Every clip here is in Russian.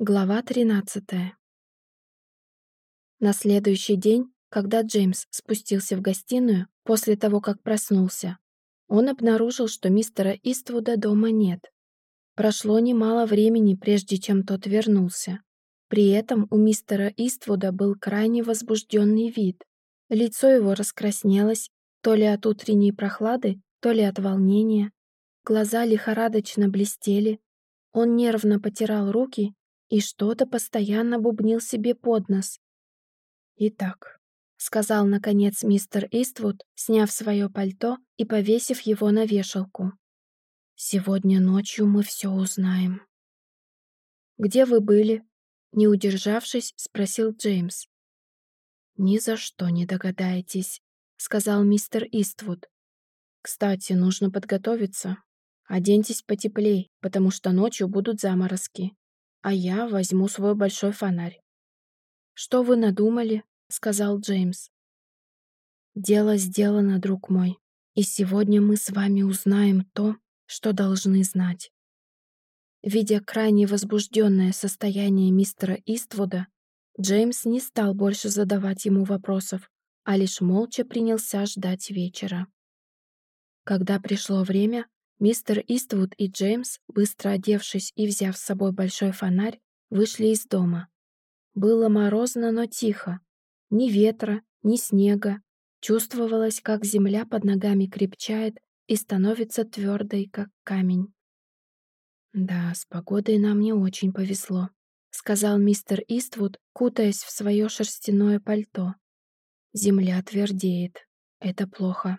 Глава 13. На следующий день, когда Джеймс спустился в гостиную после того, как проснулся, он обнаружил, что мистера Иствуда дома нет. Прошло немало времени, прежде чем тот вернулся. При этом у мистера Иствуда был крайне возбужденный вид. Лицо его раскраснелось то ли от утренней прохлады, то ли от волнения. Глаза лихорадочно блестели. Он нервно потирал руки и что-то постоянно бубнил себе под нос. «Итак», — сказал, наконец, мистер Иствуд, сняв свое пальто и повесив его на вешалку. «Сегодня ночью мы все узнаем». «Где вы были?» — не удержавшись, спросил Джеймс. «Ни за что не догадаетесь», — сказал мистер Иствуд. «Кстати, нужно подготовиться. Оденьтесь потеплей, потому что ночью будут заморозки а я возьму свой большой фонарь. «Что вы надумали?» — сказал Джеймс. «Дело сделано, друг мой, и сегодня мы с вами узнаем то, что должны знать». Видя крайне возбужденное состояние мистера Иствуда, Джеймс не стал больше задавать ему вопросов, а лишь молча принялся ждать вечера. Когда пришло время, Мистер Иствуд и Джеймс, быстро одевшись и взяв с собой большой фонарь, вышли из дома. Было морозно, но тихо. Ни ветра, ни снега. Чувствовалось, как земля под ногами крепчает и становится твердой, как камень. «Да, с погодой нам не очень повезло», — сказал мистер Иствуд, кутаясь в свое шерстяное пальто. «Земля твердеет. Это плохо».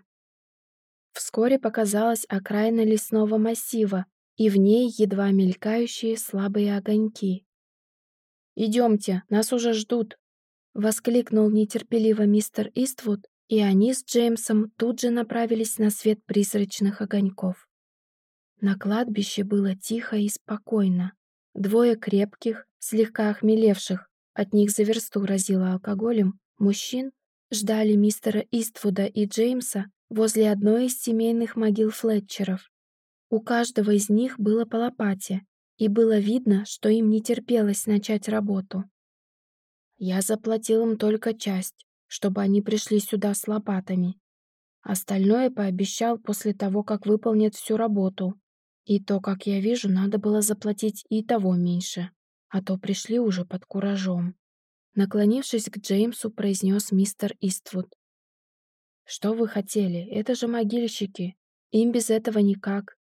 Вскоре показалась окраина лесного массива, и в ней едва мелькающие слабые огоньки. «Идемте, нас уже ждут!» — воскликнул нетерпеливо мистер Иствуд, и они с Джеймсом тут же направились на свет призрачных огоньков. На кладбище было тихо и спокойно. Двое крепких, слегка охмелевших, от них за версту разило алкоголем, мужчин ждали мистера Иствуда и Джеймса возле одной из семейных могил Флетчеров. У каждого из них было по лопате, и было видно, что им не терпелось начать работу. Я заплатил им только часть, чтобы они пришли сюда с лопатами. Остальное пообещал после того, как выполнят всю работу. И то, как я вижу, надо было заплатить и того меньше, а то пришли уже под куражом. Наклонившись к Джеймсу, произнес мистер Иствуд. Что вы хотели? Это же могильщики. Им без этого никак.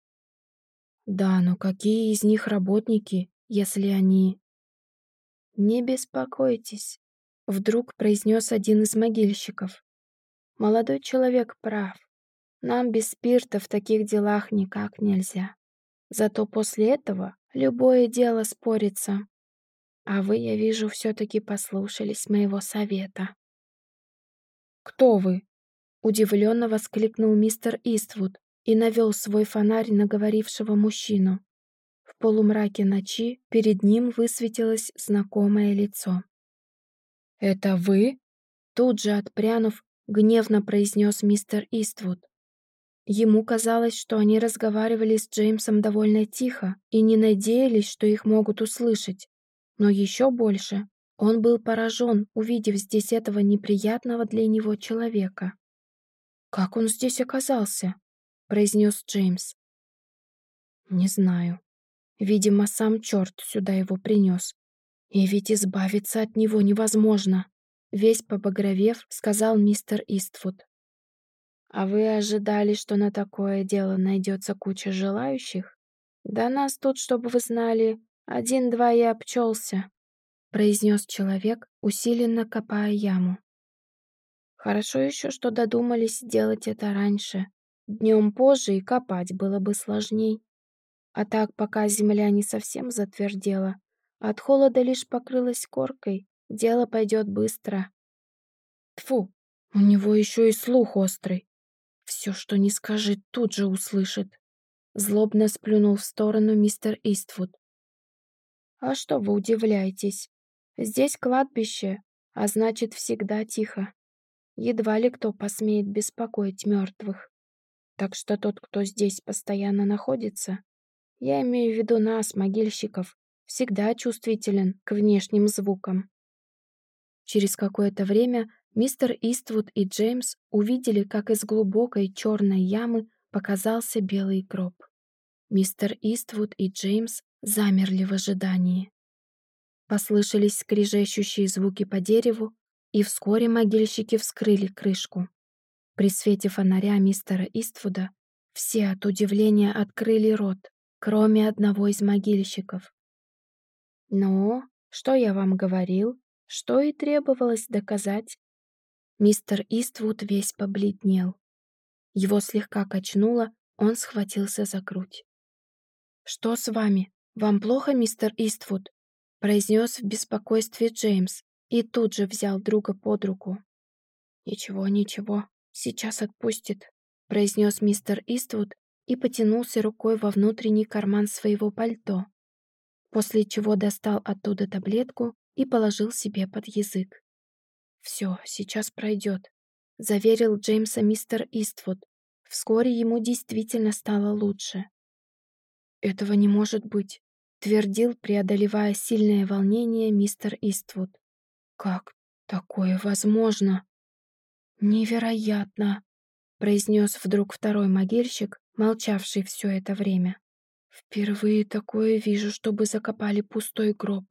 Да, но какие из них работники, если они... Не беспокойтесь, вдруг произнес один из могильщиков. Молодой человек прав. Нам без спирта в таких делах никак нельзя. Зато после этого любое дело спорится. А вы, я вижу, все-таки послушались моего совета. «Кто вы?» Удивленно воскликнул мистер Иствуд и навел свой фонарь на говорившего мужчину. В полумраке ночи перед ним высветилось знакомое лицо. «Это вы?» Тут же отпрянув, гневно произнес мистер Иствуд. Ему казалось, что они разговаривали с Джеймсом довольно тихо и не надеялись, что их могут услышать. Но еще больше он был поражен, увидев здесь этого неприятного для него человека. «Как он здесь оказался?» — произнес Джеймс. «Не знаю. Видимо, сам черт сюда его принес. И ведь избавиться от него невозможно», — весь побагровев сказал мистер Иствуд. «А вы ожидали, что на такое дело найдется куча желающих? Да нас тут, чтобы вы знали, один-два и обчелся», — произнес человек, усиленно копая яму. Хорошо еще, что додумались сделать это раньше. Днем позже и копать было бы сложней. А так, пока земля не совсем затвердела, от холода лишь покрылась коркой, дело пойдет быстро. Тфу, у него еще и слух острый. Все, что не скажет, тут же услышит. Злобно сплюнул в сторону мистер Иствуд. А что вы удивляетесь? Здесь кладбище, а значит, всегда тихо едва ли кто посмеет беспокоить мертвых. Так что тот, кто здесь постоянно находится, я имею в виду нас, могильщиков, всегда чувствителен к внешним звукам. Через какое-то время мистер Иствуд и Джеймс увидели, как из глубокой черной ямы показался белый гроб. Мистер Иствуд и Джеймс замерли в ожидании. Послышались скрежещущие звуки по дереву, и вскоре могильщики вскрыли крышку. При свете фонаря мистера Иствуда все от удивления открыли рот, кроме одного из могильщиков. «Ну, что я вам говорил? Что и требовалось доказать?» Мистер Иствуд весь побледнел. Его слегка качнуло, он схватился за грудь. «Что с вами? Вам плохо, мистер Иствуд?» произнес в беспокойстве Джеймс и тут же взял друга под руку. «Ничего, ничего, сейчас отпустит», произнес мистер Иствуд и потянулся рукой во внутренний карман своего пальто, после чего достал оттуда таблетку и положил себе под язык. «Все, сейчас пройдет», — заверил Джеймса мистер Иствуд. Вскоре ему действительно стало лучше. «Этого не может быть», — твердил, преодолевая сильное волнение мистер Иствуд. «Как такое возможно?» «Невероятно!» — произнес вдруг второй могильщик, молчавший все это время. «Впервые такое вижу, чтобы закопали пустой гроб».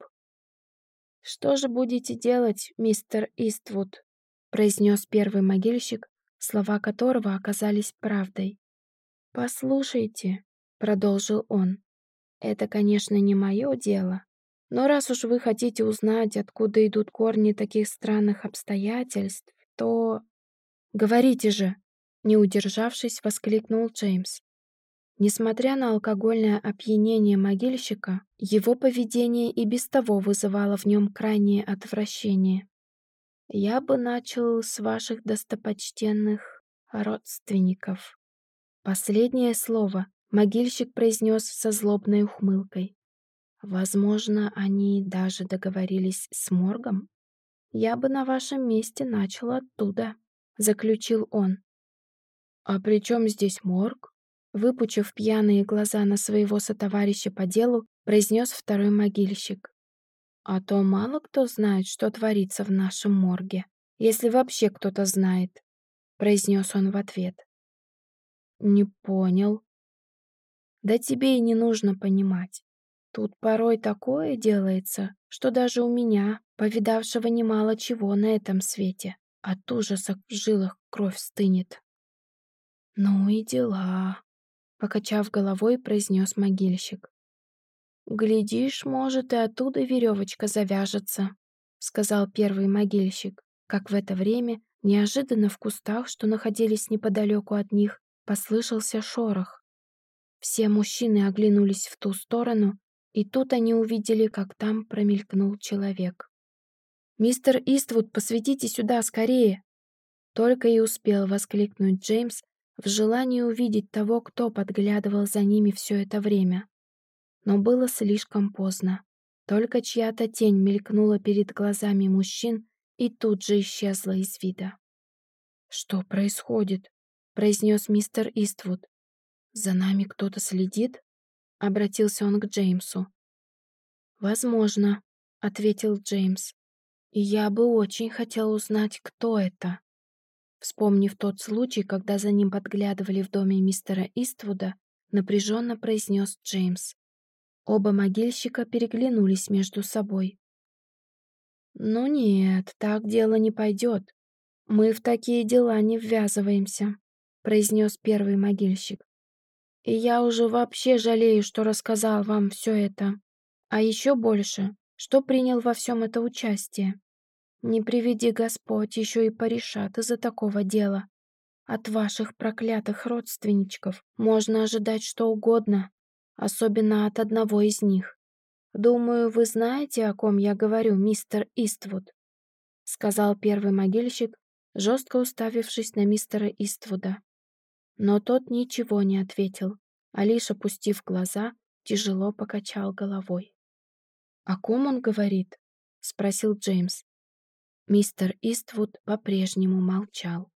«Что же будете делать, мистер Иствуд?» — произнес первый могильщик, слова которого оказались правдой. «Послушайте», — продолжил он, — «это, конечно, не мое дело, но раз уж вы хотите узнать, откуда идут корни таких странных обстоятельств, то...» «Говорите же!» — не удержавшись, воскликнул Джеймс. Несмотря на алкогольное опьянение могильщика, его поведение и без того вызывало в нем крайнее отвращение. «Я бы начал с ваших достопочтенных родственников». Последнее слово могильщик произнес со злобной ухмылкой. «Возможно, они даже договорились с моргом? Я бы на вашем месте начал оттуда», — заключил он. «А при чем здесь морг?» Выпучив пьяные глаза на своего сотоварища по делу, произнес второй могильщик. «А то мало кто знает, что творится в нашем морге, если вообще кто-то знает», — произнес он в ответ. «Не понял». «Да тебе и не нужно понимать. Тут порой такое делается, что даже у меня, повидавшего немало чего на этом свете, от ужаса в жилах кровь стынет». «Ну и дела», покачав головой, произнес могильщик. «Глядишь, может, и оттуда веревочка завяжется», сказал первый могильщик, как в это время неожиданно в кустах, что находились неподалеку от них, послышался шорох. Все мужчины оглянулись в ту сторону, и тут они увидели, как там промелькнул человек. «Мистер Иствуд, посветите сюда скорее!» Только и успел воскликнуть Джеймс, в желании увидеть того, кто подглядывал за ними все это время. Но было слишком поздно. Только чья-то тень мелькнула перед глазами мужчин и тут же исчезла из вида. «Что происходит?» — произнес мистер Иствуд. «За нами кто-то следит?» — обратился он к Джеймсу. «Возможно», — ответил Джеймс. «И я бы очень хотел узнать, кто это». Вспомнив тот случай, когда за ним подглядывали в доме мистера Иствуда, напряженно произнес Джеймс. Оба могильщика переглянулись между собой. «Ну нет, так дело не пойдет. Мы в такие дела не ввязываемся», — произнес первый могильщик. «И я уже вообще жалею, что рассказал вам все это. А еще больше, что принял во всем это участие. Не приведи Господь, еще и порешат из-за такого дела. От ваших проклятых родственничков можно ожидать что угодно, особенно от одного из них. Думаю, вы знаете, о ком я говорю, мистер Иствуд, сказал первый могильщик, жестко уставившись на мистера Иствуда. Но тот ничего не ответил, а лишь опустив глаза, тяжело покачал головой. «О ком он говорит?» — спросил Джеймс. Мистер Иствуд по-прежнему молчал.